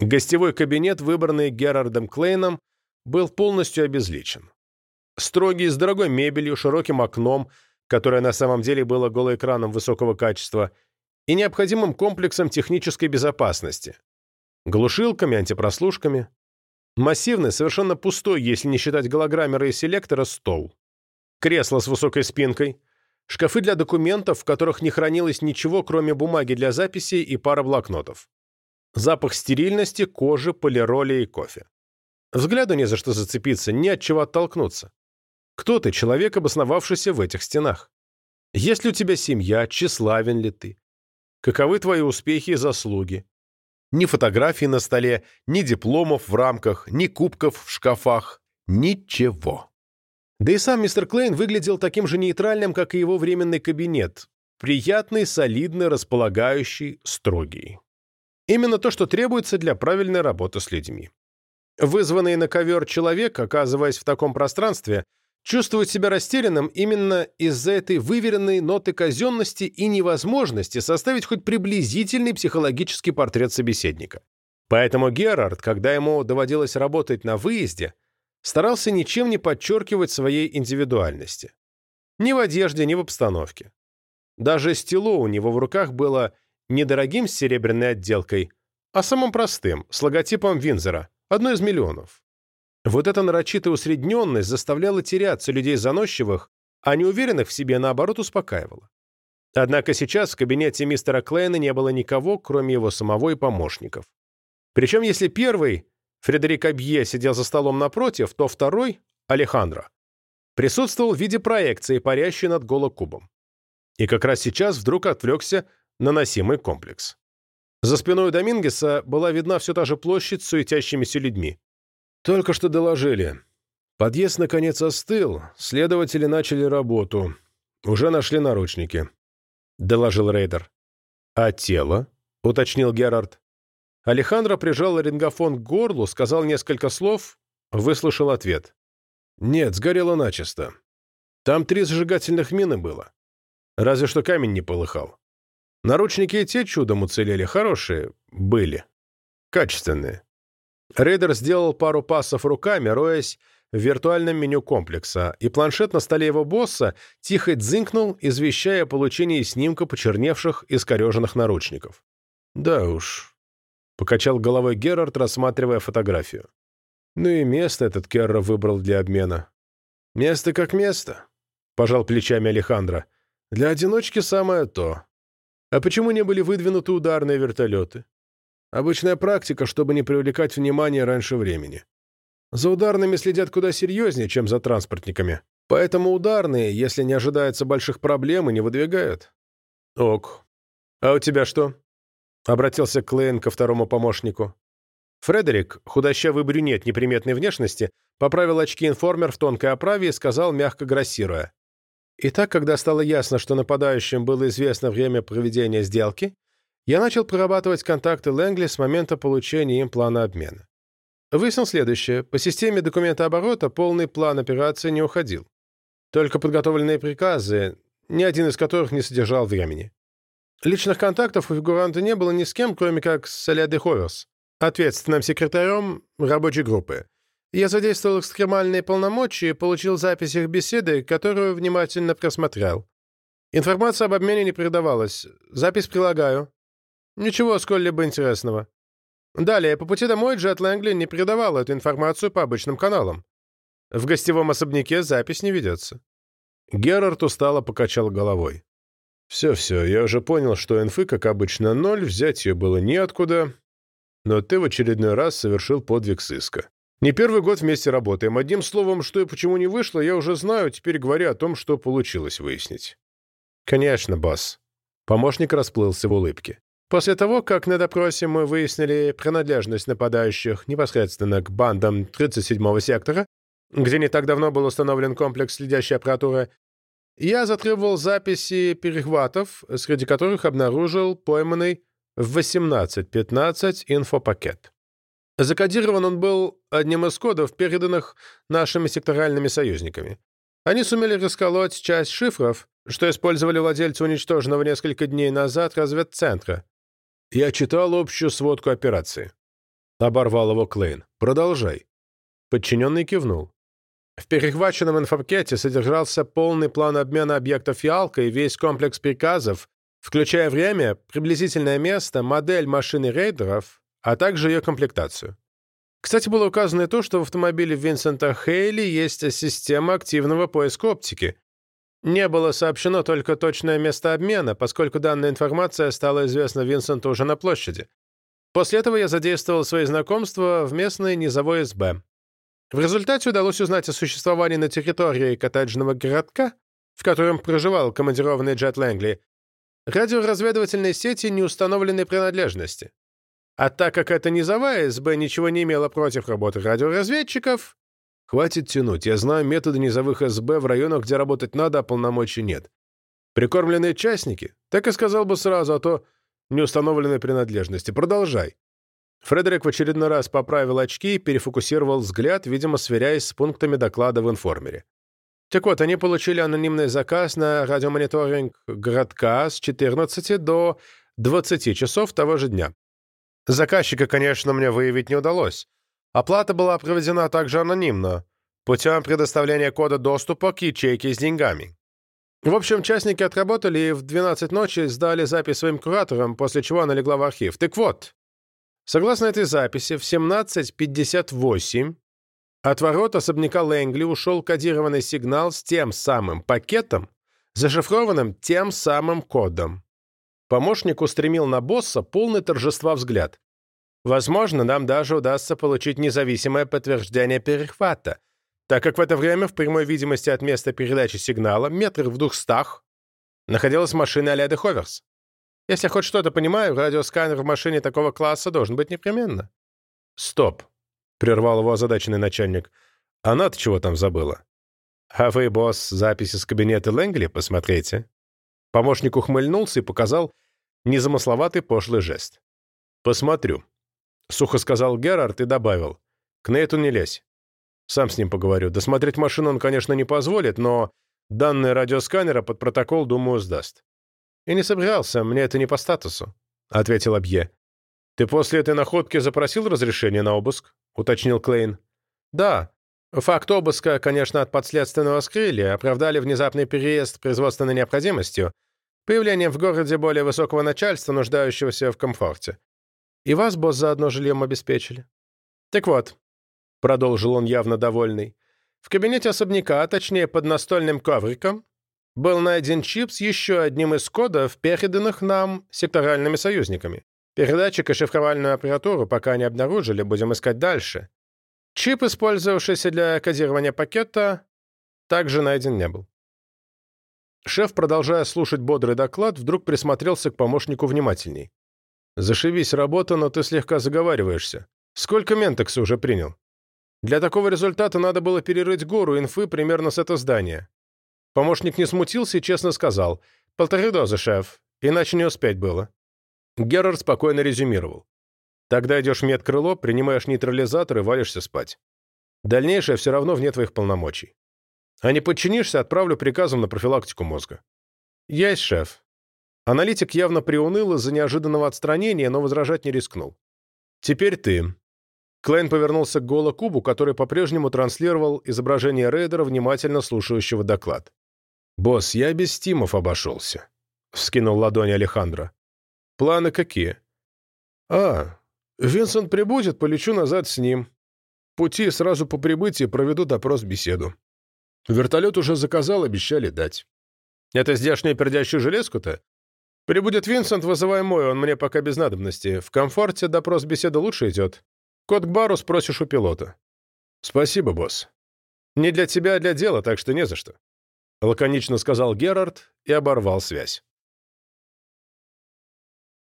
Гостевой кабинет, выбранный Герардом Клейном, был полностью обезличен. Строгий, с дорогой мебелью, широким окном, которое на самом деле было голоэкраном высокого качества, и необходимым комплексом технической безопасности. Глушилками, антипрослушками. Массивный, совершенно пустой, если не считать голограммера и селектора, стол. Кресло с высокой спинкой. Шкафы для документов, в которых не хранилось ничего, кроме бумаги для записей и пара блокнотов. Запах стерильности, кожи, полироли и кофе. Взгляду не за что зацепиться, ни от чего оттолкнуться. Кто ты, человек, обосновавшийся в этих стенах? Есть ли у тебя семья, тщеславен ли ты? Каковы твои успехи и заслуги? Ни фотографий на столе, ни дипломов в рамках, ни кубков в шкафах. Ничего. Да и сам мистер Клейн выглядел таким же нейтральным, как и его временный кабинет. Приятный, солидный, располагающий, строгий. Именно то, что требуется для правильной работы с людьми. Вызванный на ковер человек, оказываясь в таком пространстве, чувствует себя растерянным именно из-за этой выверенной ноты казенности и невозможности составить хоть приблизительный психологический портрет собеседника. Поэтому Герард, когда ему доводилось работать на выезде, старался ничем не подчеркивать своей индивидуальности. Ни в одежде, ни в обстановке. Даже стело у него в руках было не дорогим с серебряной отделкой, а самым простым, с логотипом Винзера, одно из миллионов. Вот эта нарочитая усредненность заставляла теряться людей заносчивых, а неуверенных в себе, наоборот, успокаивала. Однако сейчас в кабинете мистера Клейна не было никого, кроме его самого и помощников. Причем, если первый, Фредерик Абье, сидел за столом напротив, то второй, Алехандро, присутствовал в виде проекции, парящей над голокубом. И как раз сейчас вдруг отвлекся на носимый комплекс. За спиной Домингеса была видна все та же площадь с суетящимися людьми. «Только что доложили. Подъезд, наконец, остыл. Следователи начали работу. Уже нашли наручники», — доложил рейдер. «А тело?» — уточнил Герард. Алехандро прижал рингофон к горлу, сказал несколько слов, выслушал ответ. «Нет, сгорело начисто. Там три зажигательных мины было. Разве что камень не полыхал. Наручники и те чудом уцелели, хорошие были. Качественные. Рейдер сделал пару пассов руками, роясь в виртуальном меню комплекса, и планшет на столе его босса тихо дзынкнул, извещая о получении снимка почерневших и скореженных наручников. «Да уж», — покачал головой Герард, рассматривая фотографию. «Ну и место этот Керра выбрал для обмена». «Место как место», — пожал плечами Алехандро. «Для одиночки самое то. А почему не были выдвинуты ударные вертолеты? Обычная практика, чтобы не привлекать внимание раньше времени. За ударными следят куда серьезнее, чем за транспортниками. Поэтому ударные, если не ожидается больших проблем, и не выдвигают. Ок. А у тебя что? Обратился Клейн ко второму помощнику. Фредерик, худощавый брюнет неприметной внешности, поправил очки-информер в тонкой оправе и сказал, мягко грассируя. Итак, когда стало ясно, что нападающим было известно время проведения сделки, я начал прорабатывать контакты Лэнгли с момента получения им плана обмена. Выяснил следующее. По системе документа оборота полный план операции не уходил. Только подготовленные приказы, ни один из которых не содержал времени. Личных контактов у фигуранта не было ни с кем, кроме как с де Ховерс, ответственным секретарем рабочей группы. Я задействовал экстремальные полномочия и получил запись их беседы, которую внимательно просмотрел. Информация об обмене не передавалась. Запись прилагаю. Ничего сколь-либо интересного. Далее, по пути домой Джет Лэнгли не передавал эту информацию по обычным каналам. В гостевом особняке запись не ведется. Герард устало покачал головой. «Все-все, я уже понял, что инфы, как обычно, ноль, взять ее было неоткуда, но ты в очередной раз совершил подвиг сыска. Не первый год вместе работаем. Одним словом, что и почему не вышло, я уже знаю, теперь говоря о том, что получилось выяснить». «Конечно, босс». Помощник расплылся в улыбке. После того, как на допросе мы выяснили принадлежность нападающих непосредственно к бандам 37-го сектора, где не так давно был установлен комплекс следящей аппаратуры, я затребовал записи перехватов, среди которых обнаружил пойманный в 18.15 инфопакет. Закодирован он был одним из кодов, переданных нашими секторальными союзниками. Они сумели расколоть часть шифров, что использовали владельцы уничтоженного несколько дней назад разведцентра, я читал общую сводку операции. — оборвал его Клейн. «Продолжай». Подчиненный кивнул. В перехваченном инфопакете содержался полный план обмена объектов Ялка и весь комплекс приказов, включая время, приблизительное место, модель машины рейдеров, а также ее комплектацию. Кстати, было указано и то, что в автомобиле Винсента Хейли есть система активного поиска оптики. Не было сообщено только точное место обмена, поскольку данная информация стала известна Винсенту уже на площади. После этого я задействовал свои знакомства в местной низовой СБ. В результате удалось узнать о существовании на территории коттеджного городка, в котором проживал командированный Джет Лэнгли, радиоразведывательной сети неустановленной принадлежности. А так как это низовая СБ ничего не имела против работы радиоразведчиков... Хватит тянуть, я знаю методы низовых СБ в районах, где работать надо, а полномочий нет. Прикормленные частники? Так и сказал бы сразу, а то неустановленной принадлежности. Продолжай. Фредерик в очередной раз поправил очки и перефокусировал взгляд, видимо, сверяясь с пунктами доклада в информере. Так вот, они получили анонимный заказ на радиомониторинг городка с 14 до 20 часов того же дня. Заказчика, конечно, мне выявить не удалось. Оплата была проведена также анонимно, путем предоставления кода доступа к ячейке с деньгами. В общем, частники отработали и в 12 ночи сдали запись своим кураторам, после чего она легла в архив. Так вот, согласно этой записи, в 17.58 от ворот особняка Лэнгли ушел кодированный сигнал с тем самым пакетом, зашифрованным тем самым кодом. Помощник устремил на босса полный торжества взгляд. Возможно, нам даже удастся получить независимое подтверждение перехвата, так как в это время в прямой видимости от места передачи сигнала, метрах в двухстах, находилась машина а Ховерс. Если хоть что-то понимаю, радиосканер в машине такого класса должен быть непременно. «Стоп», — прервал его озадаченный начальник. «Она-то чего там забыла?» «А вы, босс, записи с кабинета Лэнгли посмотрите». Помощник ухмыльнулся и показал незамысловатый пошлый жест. «Посмотрю», — сухо сказал Герард и добавил. «К Нейту не лезь. Сам с ним поговорю. Досмотреть машину он, конечно, не позволит, но данные радиосканера под протокол, думаю, сдаст». «И не собирался, мне это не по статусу», — ответил Абье. «Ты после этой находки запросил разрешение на обыск?» — уточнил Клейн. «Да. Факт обыска, конечно, от подследственного скрыли, оправдали внезапный переезд производственной необходимостью, Появлением в городе более высокого начальства, нуждающегося в комфорте. И вас, босс, заодно жильем обеспечили. Так вот, — продолжил он явно довольный, — в кабинете особняка, а точнее под настольным ковриком, был найден чип с еще одним из кодов, переданных нам секторальными союзниками. Передатчик и шифровальную аппаратуру пока не обнаружили, будем искать дальше. Чип, использовавшийся для кодирования пакета, также найден не был. Шеф, продолжая слушать бодрый доклад, вдруг присмотрелся к помощнику внимательней. «Зашивись, работа, но ты слегка заговариваешься. Сколько ментекса уже принял? Для такого результата надо было перерыть гору инфы примерно с этого здания». Помощник не смутился и честно сказал. «Полторы дозы, шеф, иначе не успеть было». Герард спокойно резюмировал. «Тогда идешь в медкрыло, принимаешь нейтрализатор и валишься спать. Дальнейшее все равно вне твоих полномочий. А не подчинишься, отправлю приказом на профилактику мозга. Есть, шеф. Аналитик явно приуныл из-за неожиданного отстранения, но возражать не рискнул. Теперь ты. Клейн повернулся к Голо Кубу, который по-прежнему транслировал изображение рейдера, внимательно слушающего доклад. «Босс, я без стимов обошелся», — вскинул ладони Алехандро. «Планы какие?» «А, Винсент прибудет, полечу назад с ним. Пути сразу по прибытии проведу допрос-беседу. Вертолет уже заказал, обещали дать. Это здешнюю пердящую железку-то? Прибудет Винсент, вызывай мой, он мне пока без надобности. В комфорте допрос беседы лучше идет. Код к бару спросишь у пилота. Спасибо, босс. Не для тебя, а для дела, так что не за что. Лаконично сказал Герард и оборвал связь.